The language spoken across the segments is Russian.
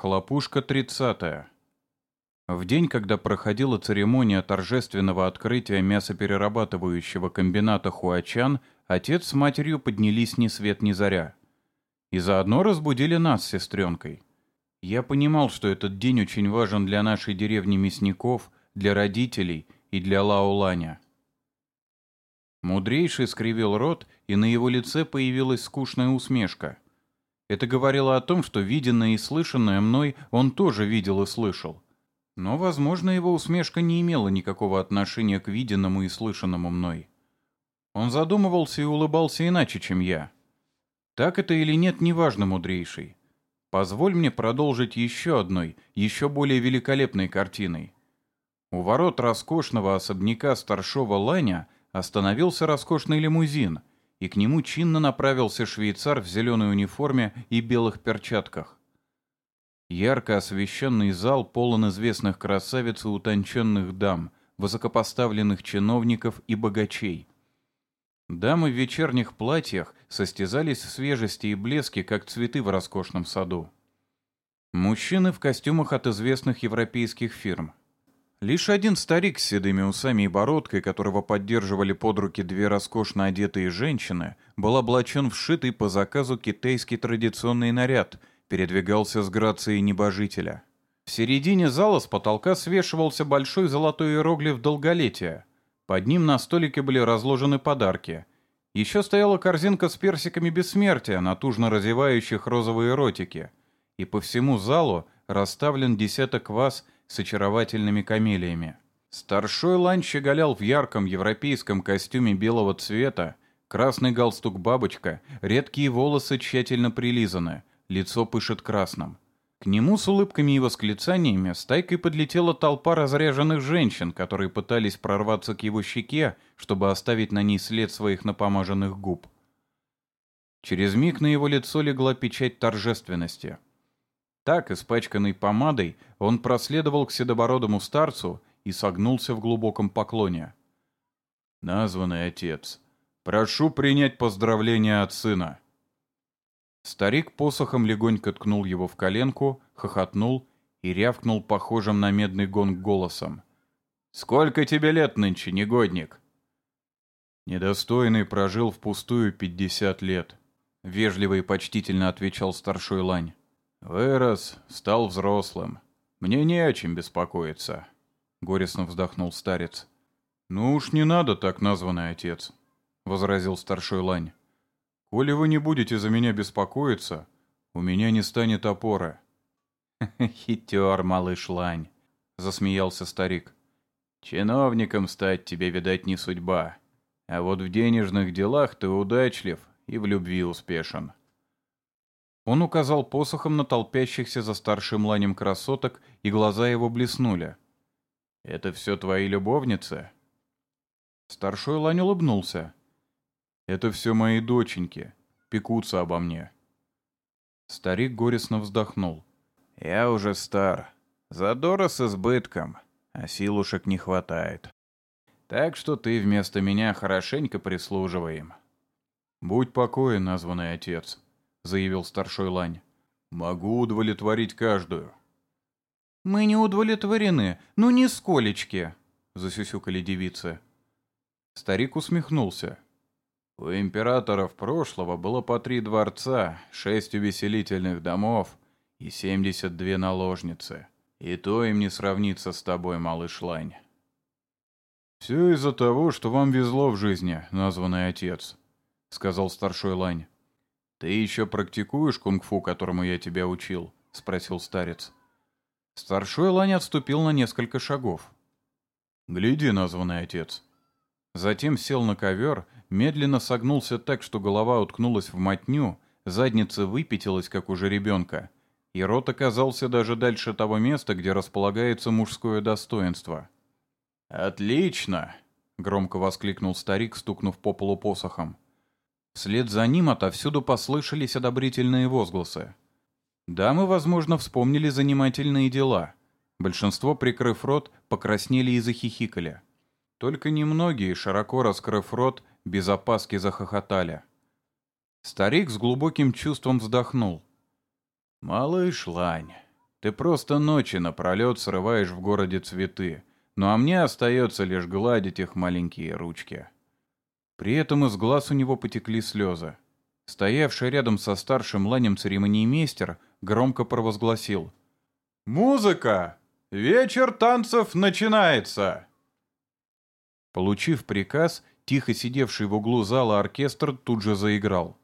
Хлопушка 30. В день, когда проходила церемония торжественного открытия мясоперерабатывающего комбината Хуачан, отец с матерью поднялись ни свет ни заря. И заодно разбудили нас с сестренкой. Я понимал, что этот день очень важен для нашей деревни мясников, для родителей и для Лауланя. Мудрейший скривил рот, и на его лице появилась скучная усмешка. Это говорило о том, что виденное и слышанное мной он тоже видел и слышал. Но, возможно, его усмешка не имела никакого отношения к виденному и слышанному мной. Он задумывался и улыбался иначе, чем я. Так это или нет, неважно, мудрейший. Позволь мне продолжить еще одной, еще более великолепной картиной. У ворот роскошного особняка старшего Ланя остановился роскошный лимузин, и к нему чинно направился швейцар в зеленой униформе и белых перчатках. Ярко освещенный зал полон известных красавиц и утонченных дам, высокопоставленных чиновников и богачей. Дамы в вечерних платьях состязались в свежести и блеске, как цветы в роскошном саду. Мужчины в костюмах от известных европейских фирм. Лишь один старик с седыми усами и бородкой, которого поддерживали под руки две роскошно одетые женщины, был облачен в шитый по заказу китайский традиционный наряд — передвигался с грацией небожителя. В середине зала с потолка свешивался большой золотой иероглиф долголетия. Под ним на столике были разложены подарки. Еще стояла корзинка с персиками бессмертия, натужно разевающих розовые ротики. И по всему залу расставлен десяток ваз с очаровательными камелиями. Старшой лань щеголял в ярком европейском костюме белого цвета, красный галстук-бабочка, редкие волосы тщательно прилизаны, лицо пышет красным. К нему с улыбками и восклицаниями стайкой подлетела толпа разряженных женщин, которые пытались прорваться к его щеке, чтобы оставить на ней след своих напомаженных губ. Через миг на его лицо легла печать торжественности. Так, испачканный помадой, он проследовал к седобородому старцу и согнулся в глубоком поклоне. «Названный отец, прошу принять поздравления от сына». Старик посохом легонько ткнул его в коленку, хохотнул и рявкнул похожим на медный гонг голосом. «Сколько тебе лет нынче, негодник?» «Недостойный прожил впустую пятьдесят лет», — вежливо и почтительно отвечал старшой лань. «Вырос, стал взрослым. Мне не о чем беспокоиться», — горестно вздохнул старец. «Ну уж не надо так, названный отец», — возразил старшой лань. Коли вы не будете за меня беспокоиться, у меня не станет опоры». «Хитер, малыш Лань», — засмеялся старик. «Чиновником стать тебе, видать, не судьба. А вот в денежных делах ты удачлив и в любви успешен». Он указал посохом на толпящихся за старшим ланем красоток, и глаза его блеснули. «Это все твои любовницы?» Старшой лань улыбнулся. Это все мои доченьки, пекутся обо мне. Старик горестно вздохнул. Я уже стар, задора с избытком, а силушек не хватает. Так что ты вместо меня хорошенько прислуживай им. «Будь покоен, названный отец», — заявил старшой лань. «Могу удовлетворить каждую». «Мы не удовлетворены, ну нисколечки», — засюсюкали девицы. Старик усмехнулся. У императоров прошлого было по три дворца, шесть увеселительных домов и семьдесят две наложницы. И то им не сравнится с тобой, малыш Лань. «Все из-за того, что вам везло в жизни, названный отец», — сказал старшой Лань. «Ты еще практикуешь кунг-фу, которому я тебя учил?» — спросил старец. Старшой Лань отступил на несколько шагов. «Гляди, названный отец». Затем сел на ковер медленно согнулся так, что голова уткнулась в мотню, задница выпятилась, как у жеребенка, и рот оказался даже дальше того места, где располагается мужское достоинство. «Отлично!» — громко воскликнул старик, стукнув по полу посохом. Вслед за ним отовсюду послышались одобрительные возгласы. Дамы, возможно, вспомнили занимательные дела. Большинство, прикрыв рот, покраснели и захихикали. Только немногие, широко раскрыв рот, без опаски захохотали. Старик с глубоким чувством вздохнул. «Малыш Лань, Ты просто ночи напролет срываешь в городе цветы, ну а мне остается лишь гладить их маленькие ручки». При этом из глаз у него потекли слезы. Стоявший рядом со старшим ланем церемониймейстер громко провозгласил. «Музыка! Вечер танцев начинается!» Получив приказ, тихо сидевший в углу зала оркестр тут же заиграл.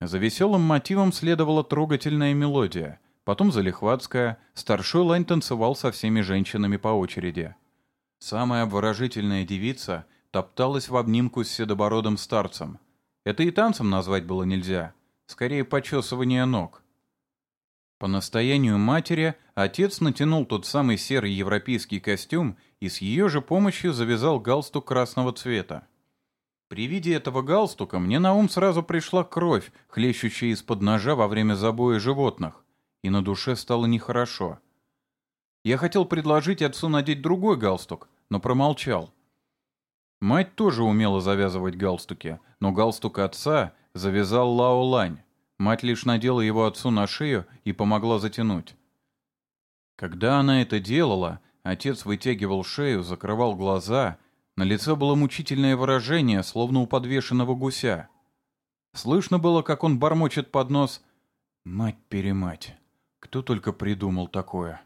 За веселым мотивом следовала трогательная мелодия, потом залихватская, старшой лань танцевал со всеми женщинами по очереди. Самая обворожительная девица топталась в обнимку с седобородым старцем. Это и танцем назвать было нельзя, скорее почесывание ног. По настоянию матери отец натянул тот самый серый европейский костюм и с ее же помощью завязал галстук красного цвета. При виде этого галстука мне на ум сразу пришла кровь, хлещущая из-под ножа во время забоя животных, и на душе стало нехорошо. Я хотел предложить отцу надеть другой галстук, но промолчал. Мать тоже умела завязывать галстуки, но галстук отца завязал Лао Лань. Мать лишь надела его отцу на шею и помогла затянуть. Когда она это делала, отец вытягивал шею, закрывал глаза, на лице было мучительное выражение, словно у подвешенного гуся. Слышно было, как он бормочет под нос «Мать-перемать, кто только придумал такое?»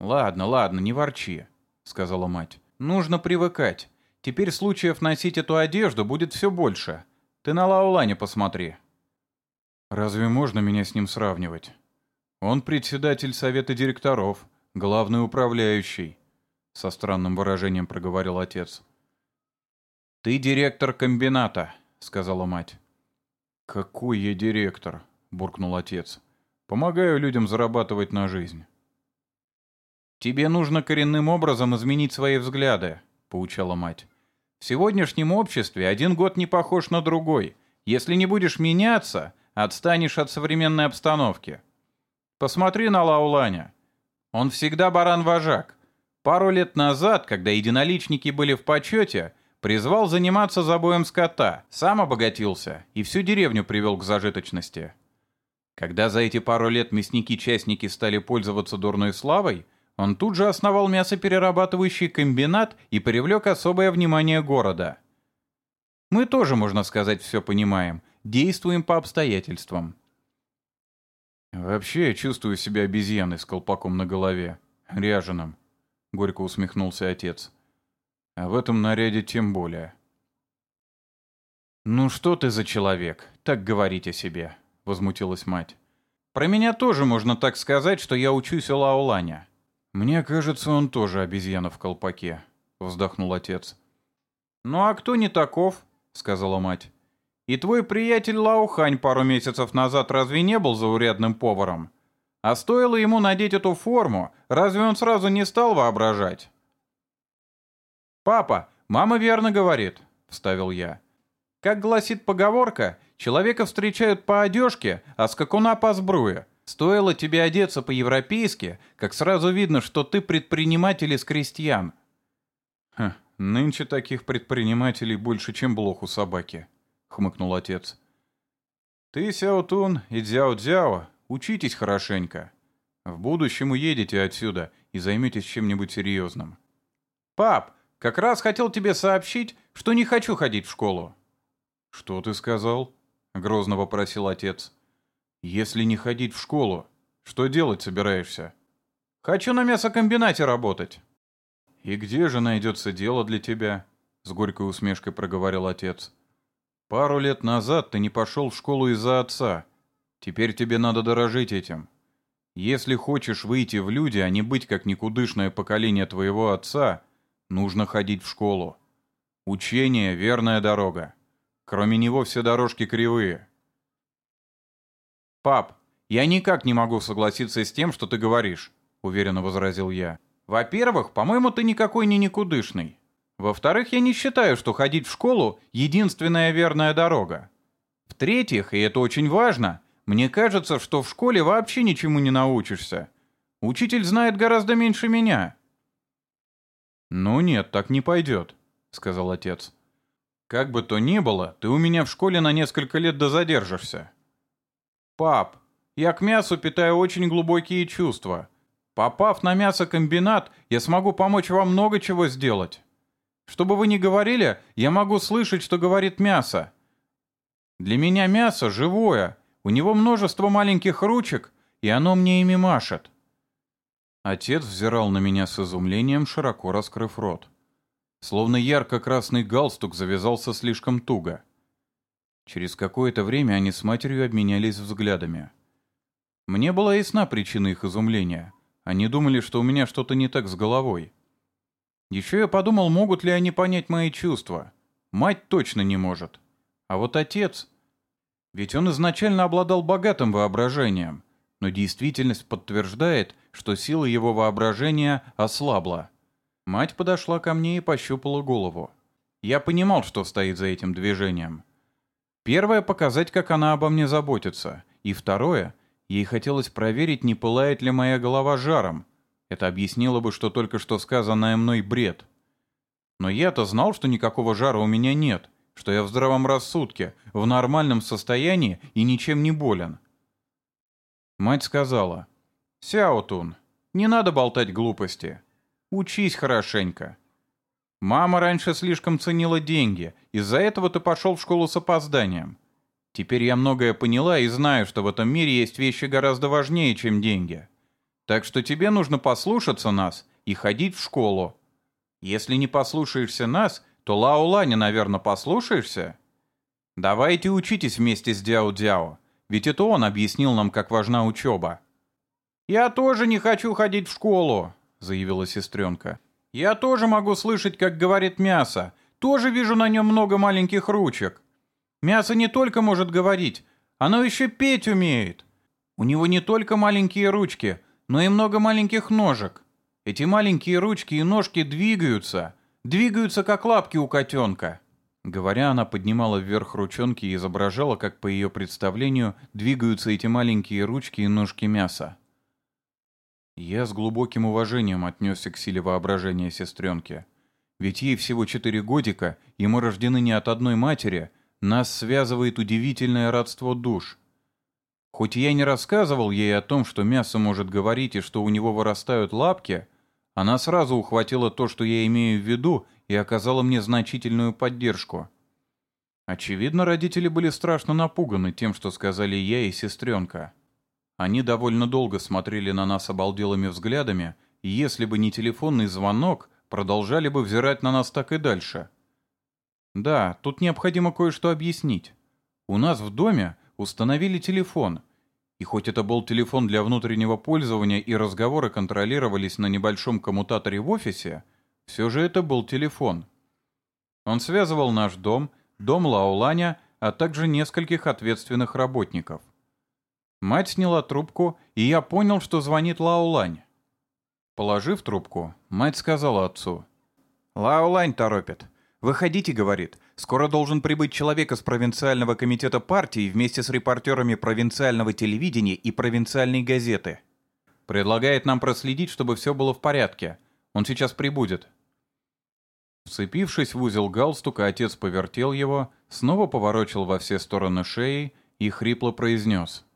«Ладно, ладно, не ворчи», — сказала мать. «Нужно привыкать. Теперь случаев носить эту одежду будет все больше. Ты на Лаулане посмотри». «Разве можно меня с ним сравнивать? Он председатель совета директоров, главный управляющий», — со странным выражением проговорил отец. «Ты директор комбината», — сказала мать. «Какой я директор?» — буркнул отец. «Помогаю людям зарабатывать на жизнь». «Тебе нужно коренным образом изменить свои взгляды», — поучала мать. «В сегодняшнем обществе один год не похож на другой. Если не будешь меняться, отстанешь от современной обстановки. Посмотри на Лауланя. Он всегда баран-вожак. Пару лет назад, когда единоличники были в почете, призвал заниматься забоем скота, сам обогатился и всю деревню привел к зажиточности. Когда за эти пару лет мясники-частники стали пользоваться дурной славой, он тут же основал мясоперерабатывающий комбинат и привлек особое внимание города. Мы тоже, можно сказать, все понимаем, действуем по обстоятельствам. «Вообще я чувствую себя обезьяной с колпаком на голове, ряженым», — горько усмехнулся отец. «А в этом наряде тем более». «Ну что ты за человек, так говорить о себе», — возмутилась мать. «Про меня тоже можно так сказать, что я учусь у Лаоланя. «Мне кажется, он тоже обезьяна в колпаке», — вздохнул отец. «Ну а кто не таков?» — сказала мать. «И твой приятель Лаухань пару месяцев назад разве не был заурядным поваром? А стоило ему надеть эту форму, разве он сразу не стал воображать?» «Папа, мама верно говорит», — вставил я. «Как гласит поговорка, человека встречают по одежке, а скакуна по сбруе. Стоило тебе одеться по-европейски, как сразу видно, что ты предприниматель из крестьян. Ха, нынче таких предпринимателей больше, чем блох у собаки, хмыкнул отец. Ты, Сяотун и Дзяо-Дзяо, учитесь хорошенько. В будущем уедете отсюда и займетесь чем-нибудь серьезным. Пап, как раз хотел тебе сообщить, что не хочу ходить в школу. Что ты сказал? Грозно вопросил отец. «Если не ходить в школу, что делать собираешься?» «Хочу на мясокомбинате работать». «И где же найдется дело для тебя?» — с горькой усмешкой проговорил отец. «Пару лет назад ты не пошел в школу из-за отца. Теперь тебе надо дорожить этим. Если хочешь выйти в люди, а не быть как никудышное поколение твоего отца, нужно ходить в школу. Учение — верная дорога. Кроме него все дорожки кривые. «Пап, я никак не могу согласиться с тем, что ты говоришь», — уверенно возразил я. «Во-первых, по-моему, ты никакой не никудышный. Во-вторых, я не считаю, что ходить в школу — единственная верная дорога. В-третьих, и это очень важно, мне кажется, что в школе вообще ничему не научишься. Учитель знает гораздо меньше меня». «Ну нет, так не пойдет», — сказал отец. «Как бы то ни было, ты у меня в школе на несколько лет дозадержишься. «Пап, Я к мясу питаю очень глубокие чувства. Попав на мясокомбинат, я смогу помочь вам много чего сделать. Что бы вы ни говорили, я могу слышать, что говорит мясо. Для меня мясо живое, у него множество маленьких ручек, и оно мне ими машет. Отец взирал на меня с изумлением, широко раскрыв рот. Словно ярко-красный галстук завязался слишком туго. Через какое-то время они с матерью обменялись взглядами. Мне была ясна причина их изумления. Они думали, что у меня что-то не так с головой. Еще я подумал, могут ли они понять мои чувства. Мать точно не может. А вот отец... Ведь он изначально обладал богатым воображением, но действительность подтверждает, что сила его воображения ослабла. Мать подошла ко мне и пощупала голову. Я понимал, что стоит за этим движением. Первое — показать, как она обо мне заботится. И второе — ей хотелось проверить, не пылает ли моя голова жаром. Это объяснило бы, что только что сказанное мной бред. Но я-то знал, что никакого жара у меня нет, что я в здравом рассудке, в нормальном состоянии и ничем не болен. Мать сказала, «Сяотун, не надо болтать глупости. Учись хорошенько. Мама раньше слишком ценила деньги, из-за этого ты пошел в школу с опозданием. Теперь я многое поняла и знаю, что в этом мире есть вещи гораздо важнее, чем деньги. Так что тебе нужно послушаться нас и ходить в школу. Если не послушаешься нас, то Лао Ланя, наверное, послушаешься? Давайте учитесь вместе с Дяо Дяо, ведь это он объяснил нам, как важна учеба. «Я тоже не хочу ходить в школу», — заявила сестренка. Я тоже могу слышать, как говорит мясо. Тоже вижу на нем много маленьких ручек. Мясо не только может говорить, оно еще петь умеет. У него не только маленькие ручки, но и много маленьких ножек. Эти маленькие ручки и ножки двигаются, двигаются, как лапки у котенка. Говоря, она поднимала вверх ручонки и изображала, как по ее представлению двигаются эти маленькие ручки и ножки мяса. Я с глубоким уважением отнесся к силе воображения сестренки. Ведь ей всего четыре годика, и мы рождены не от одной матери, нас связывает удивительное родство душ. Хоть я не рассказывал ей о том, что мясо может говорить и что у него вырастают лапки, она сразу ухватила то, что я имею в виду, и оказала мне значительную поддержку. Очевидно, родители были страшно напуганы тем, что сказали я и сестренка. Они довольно долго смотрели на нас обалделыми взглядами, и если бы не телефонный звонок, продолжали бы взирать на нас так и дальше. Да, тут необходимо кое-что объяснить. У нас в доме установили телефон, и хоть это был телефон для внутреннего пользования и разговоры контролировались на небольшом коммутаторе в офисе, все же это был телефон. Он связывал наш дом, дом Лауланя, а также нескольких ответственных работников. Мать сняла трубку, и я понял, что звонит Лаолань. Положив трубку, мать сказала отцу. «Лаолань торопит. Выходите, — говорит. Скоро должен прибыть человек из провинциального комитета партии вместе с репортерами провинциального телевидения и провинциальной газеты. Предлагает нам проследить, чтобы все было в порядке. Он сейчас прибудет». Вцепившись в узел галстука, отец повертел его, снова поворочил во все стороны шеи и хрипло произнес —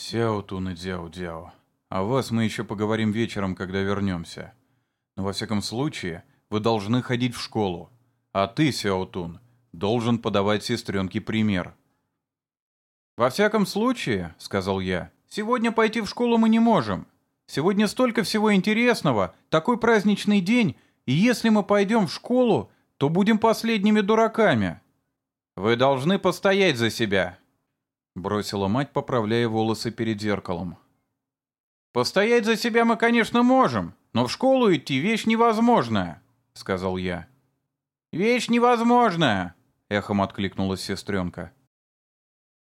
«Сяо-тун и Дзяо-Дзяо. О вас мы еще поговорим вечером, когда вернемся. Но во всяком случае, вы должны ходить в школу. А ты, Сяо-тун, должен подавать сестренке пример». «Во всяком случае», — сказал я, — «сегодня пойти в школу мы не можем. Сегодня столько всего интересного, такой праздничный день, и если мы пойдем в школу, то будем последними дураками. Вы должны постоять за себя, Бросила мать, поправляя волосы перед зеркалом. «Постоять за себя мы, конечно, можем, но в школу идти вещь невозможная», — сказал я. «Вещь невозможная», — эхом откликнулась сестренка.